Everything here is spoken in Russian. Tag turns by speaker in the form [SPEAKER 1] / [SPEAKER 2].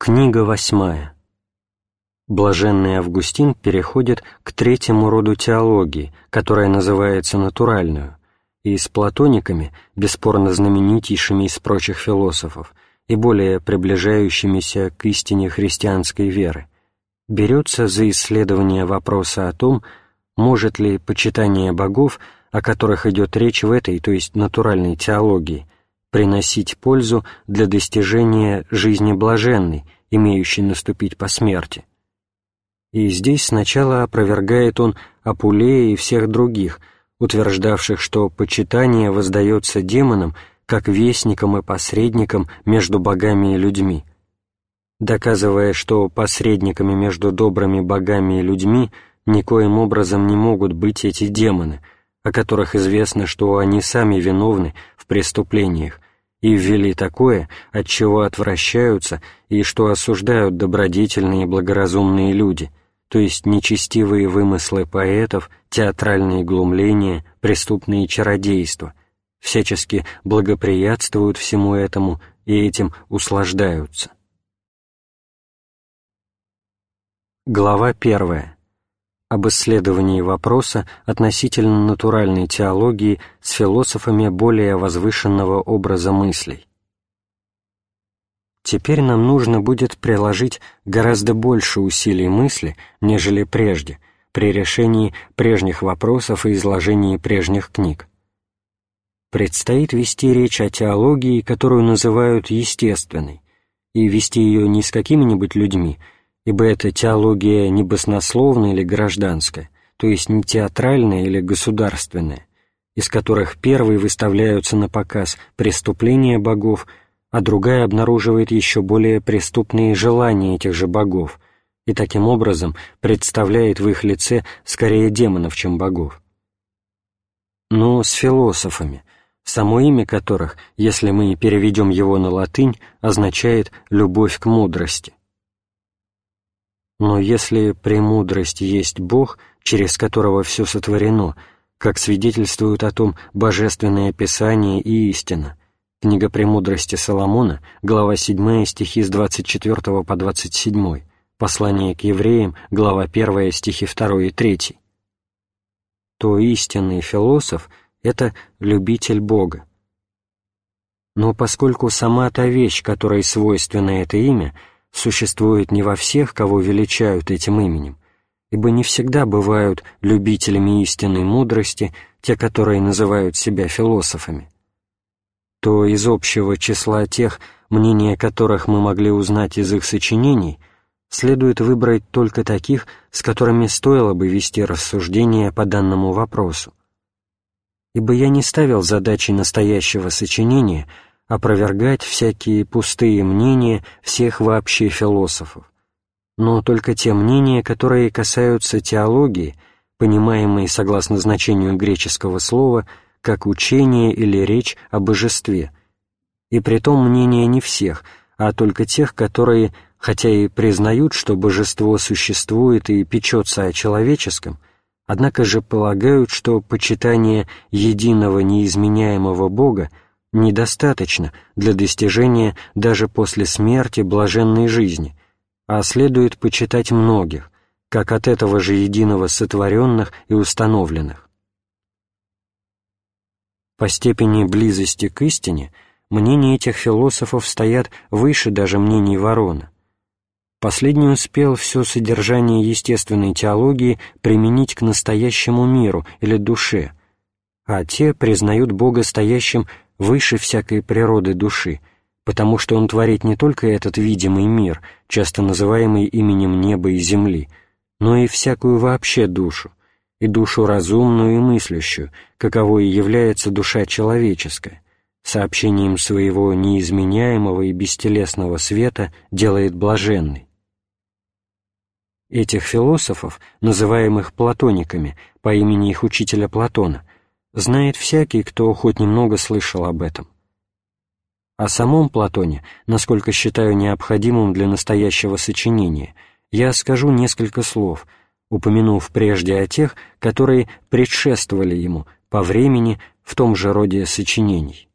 [SPEAKER 1] Книга восьмая. Блаженный Августин переходит к третьему роду теологии, которая называется натуральную, и с платониками, бесспорно знаменитейшими из прочих философов, и более приближающимися к истине христианской веры, берется за исследование вопроса о том, может ли почитание богов, о которых идет речь в этой, то есть натуральной теологии, приносить пользу для достижения жизни блаженной, имеющей наступить по смерти. И здесь сначала опровергает он Апулея и всех других, утверждавших, что почитание воздается демонам как вестникам и посредникам между богами и людьми, доказывая, что посредниками между добрыми богами и людьми никоим образом не могут быть эти демоны – о которых известно, что они сами виновны преступлениях, и ввели такое, от чего отвращаются и что осуждают добродетельные и благоразумные люди, то есть нечестивые вымыслы поэтов, театральные глумления, преступные чародейства, всячески благоприятствуют всему этому и этим услаждаются. Глава первая об исследовании вопроса относительно натуральной теологии с философами более возвышенного образа мыслей. Теперь нам нужно будет приложить гораздо больше усилий мысли, нежели прежде, при решении прежних вопросов и изложении прежних книг. Предстоит вести речь о теологии, которую называют естественной, и вести ее не с какими-нибудь людьми, ибо эта теология не баснословная или гражданская, то есть не театральная или государственная, из которых первые выставляются на показ преступления богов, а другая обнаруживает еще более преступные желания этих же богов и таким образом представляет в их лице скорее демонов, чем богов. Но с философами, само имя которых, если мы переведем его на латынь, означает «любовь к мудрости». Но если премудрость есть Бог, через которого все сотворено, как свидетельствуют о том Божественное Писание и истина, книга «Премудрости Соломона», глава 7, стихи с 24 по 27, послание к евреям, глава 1, стихи 2 и 3, то истинный философ — это любитель Бога. Но поскольку сама та вещь, которой свойственно это имя — существует не во всех, кого величают этим именем, ибо не всегда бывают любителями истинной мудрости те, которые называют себя философами, то из общего числа тех, мнения которых мы могли узнать из их сочинений, следует выбрать только таких, с которыми стоило бы вести рассуждения по данному вопросу. Ибо я не ставил задачи настоящего сочинения — опровергать всякие пустые мнения всех вообще философов, но только те мнения, которые касаются теологии, понимаемые согласно значению греческого слова как учение или речь о божестве, и притом мнения не всех, а только тех, которые, хотя и признают, что божество существует и печется о человеческом, однако же полагают, что почитание единого неизменяемого Бога — недостаточно для достижения даже после смерти блаженной жизни, а следует почитать многих, как от этого же единого сотворенных и установленных. По степени близости к истине мнения этих философов стоят выше даже мнений Ворона. Последний успел все содержание естественной теологии применить к настоящему миру или душе, а те признают Бога стоящим выше всякой природы души, потому что он творит не только этот видимый мир, часто называемый именем неба и земли, но и всякую вообще душу, и душу разумную и мыслящую, каковой и является душа человеческая, сообщением своего неизменяемого и бестелесного света делает блаженной. Этих философов, называемых платониками по имени их учителя Платона, знает всякий, кто хоть немного слышал об этом. О самом Платоне, насколько считаю необходимым для настоящего сочинения, я скажу несколько слов, упомянув прежде о тех, которые предшествовали ему по времени в том же роде сочинений.